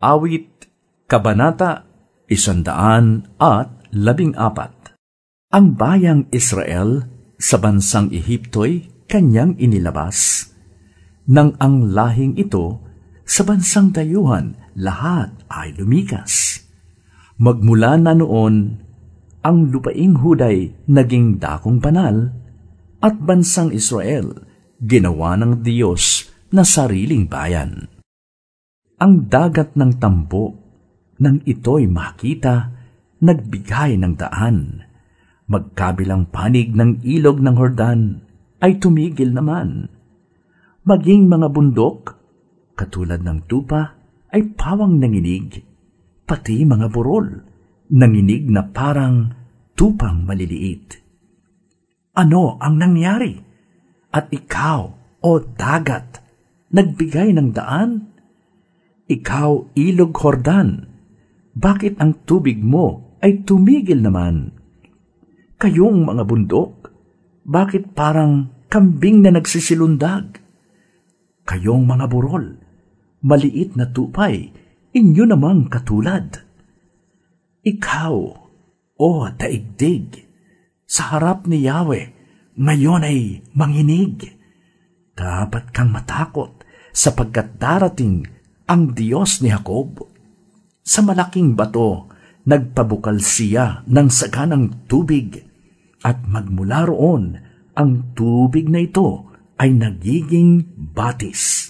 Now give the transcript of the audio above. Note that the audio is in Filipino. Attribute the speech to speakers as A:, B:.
A: Awit, Kabanata, Isandaan at Labing Apat Ang bayang Israel sa bansang Ehipto'y kanyang inilabas. Nang ang lahing ito, sa bansang dayuhan, lahat ay lumikas. Magmula na noon, ang lupaing huday naging dakong banal, at bansang Israel ginawa ng Diyos na sariling bayan. Ang dagat ng tampo, nang ito'y makita, nagbigay ng daan. Magkabilang panig ng ilog ng Hordan ay tumigil naman. Maging mga bundok, katulad ng tupa, ay pawang nanginig, pati mga burol, nanginig na parang tupang maliliit. Ano ang nangyari? At ikaw, o dagat, nagbigay ng daan? Ikaw, ilog Hordan, bakit ang tubig mo ay tumigil naman? Kayong mga bundok, bakit parang kambing na nagsisilundag? Kayong mga burol, maliit na tupay, inyo namang katulad. Ikaw, o daigdig, sa harap ni Yahweh, ngayon ay manginig. Dapat kang matakot sapagkat darating ang Diyos ni Jacob. Sa malaking bato, nagpabukal siya ng saganang tubig at magmula roon ang tubig na ito ay nagiging batis.